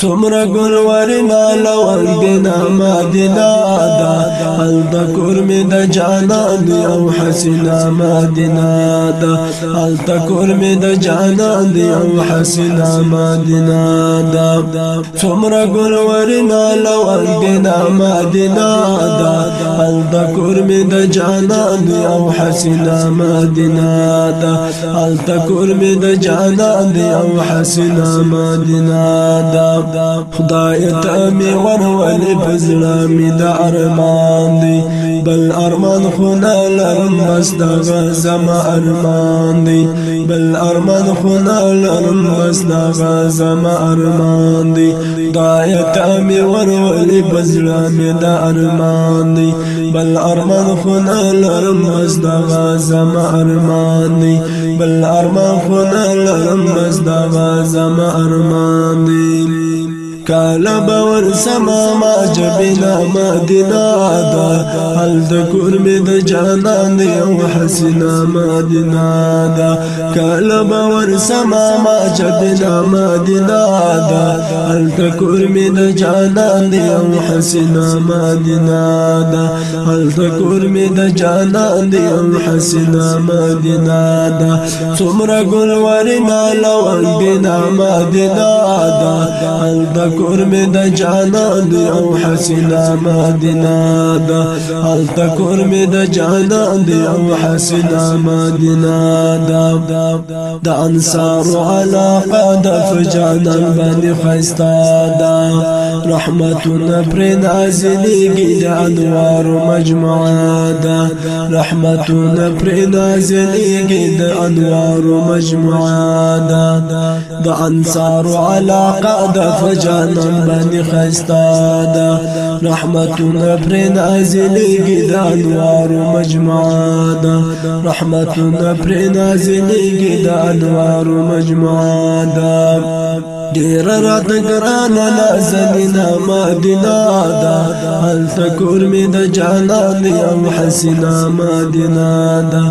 څومره ګل ورنا لول دینا مدینه دا هل تکور می د جانان دی أو حسینا مدینه دا هل تکور می د جانان دی أو حسینا مدینه دا څومره ګل ورنا لول دینا مدینه دا هل تکور می د جانان دی أو حسینا مدینه دا هل تکور می د جانان دی أو حسینا مدینه دا خدای ته می ورولې پزړه می د ارمان دی. بل ارمان خو نه لرم بس دغه زما ارمان دی. بل ارمان خو نه لرم بس دغه زما ارمان دی. خدای ته می ورولې پزړه می د ارمان دی. بل ارمان خو نه لرم بس دغه زما ارمان دی. بل ارمان خو نه لرم بس دغه زما ارمان دی. کالا باور سما ما جبنا مدینہ دا. حل د کور می د جانان دی أو حسنا مدینہ دا. کالا باور سما ما جبنا مدینہ دا. حل د کور می د جانان دی أو حسنا مدینہ دا. حل د کور می د جانان دی أو حسنا مدینہ دا. څومره ګل ورنا لوال بنا مدینہ دا. حل د کور می د جانان دی أو حسینا مدینه دا. هل تکور می د جانان دی أو حسینا مدینه دا. د انصار علاقه د فجانان باندې خستا دا. رحمتنا پر نازلېږي د انوار مجموعه دا. رحمتنا پر نازلېږي د انوار مجموعه دا. د انصار علاقه د فجانان جانان باندې خستا دا. رحمتونه پر نازلېږي د انوار مجموعه دا. رحمتونه پر نازلېږي د انوار مجموعه دا. ډیر رات ګران نازلینا مدینه دا. هل تکور می د جانان أو حسینا مدینه دا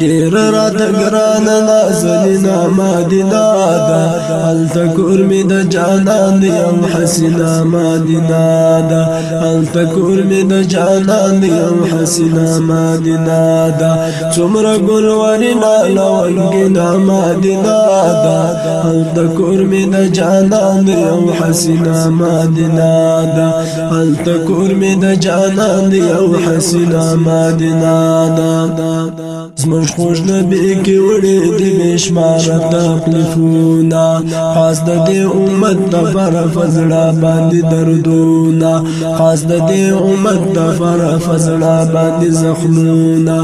ډیر رات ګران نازلینا مدینه دا. هل تکور می د جانان أو حسینا مدینه دا. هل تکور می د جانان أو حسینا مدینه دا څومره ګل ورنا لوګینا مدینه دا. هل تکور می د جانان دی او حسینا مادینا دا حالت کور می د جانان دی او حسینا مادینا دا زموږ خوږ نبی کې وړې دي بشماره تکلیفونه. خاص د دې امت لپاره فزړه باندې دردونه. خاص د دې امت لپاره فزړه باندې زخمونه.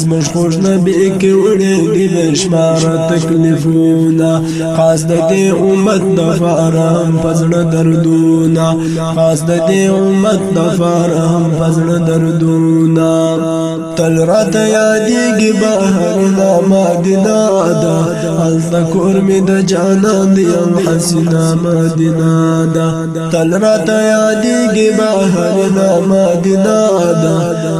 زموږ خوږ نبی کې وړې دي بشماره تکلیفونه. خاص د دې امت د فارم پزړه دردونا. خاص د دې امت د فارم پزړه دردونا. تل رات یادېږي بهر نامه دینا ده هلته کور مې د جانان دی یم حسینه مدینه ده تل رات یادېږي بهر نامه دینا ده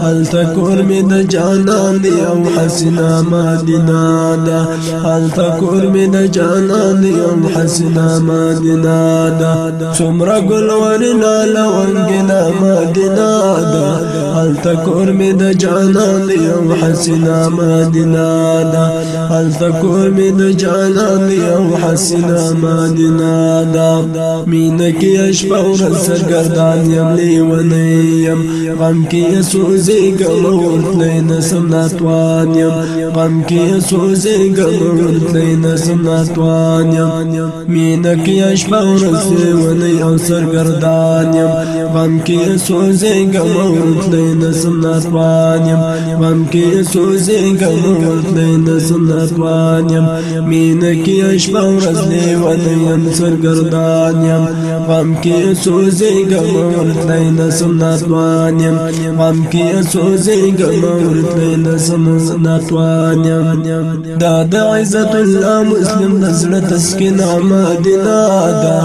هلته کور مې د جانان دی یم حسینه مدینه ده هلته کور مې د جانان دی یم حسینه مدینه ده څومره ګل ورنه لونګینه مدینه ده هلته کور مې د جانان أو حسینا مدینہ دا می د جانان حسینا مدینہ دا مين کې اشپا ور سرګردان یم لیونی یم غم کې سوزي ګمور تلین سم ناتوان یم غم کې سوزي ګمور تلین سم ناتوان یم مين کې اشپا ور ونی أو سرګردان یم غم کې سوزي ګمور تلین سم ناتوان یم غم کې سوزي ګمور تلین سم ناتوان یم مين کې اشپا ور ونی یم سرګردان یم غم کې سوزي ګمور تلین سم ناتوان یم غم کې سوزي ګمور تلین سم ناتوان یم دا د عزت الله مسلم نزله تسکین مدینه دا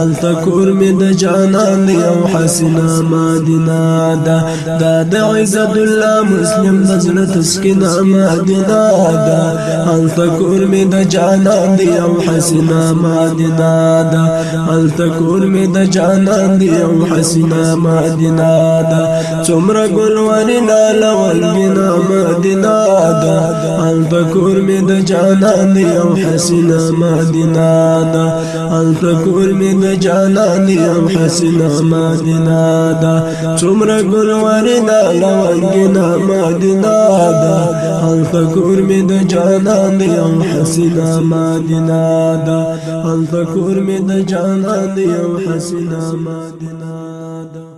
التکور می د جانان أو حسنا مدینه دا دا د عزت الله مسلم مسلم د زړه تسکین مدینه دا هلته کور مې د جانان دی او حسینه مدینه دا هلته کور مې د جانان دی او حسینه مدینه دا څومره ګلوان نه لول بنا مدینه دا هلته کور مې د جانان دی او حسینه مدینه دا هلته کور مې د جانان دی او حسینه مدینه دا څومره ګلوان نه لول بنا مدینہ دا هلته کور مې د جانان دی او حسینه مدینہ دا هلته کور مې د جانان دی او حسینه مدینہ دا